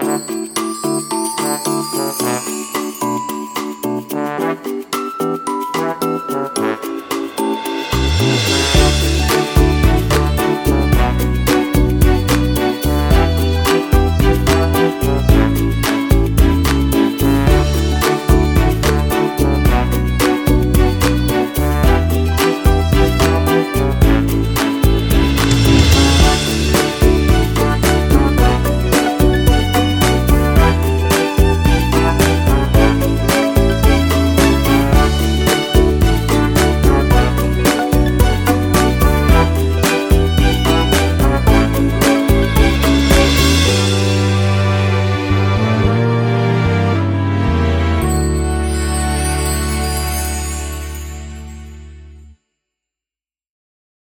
Música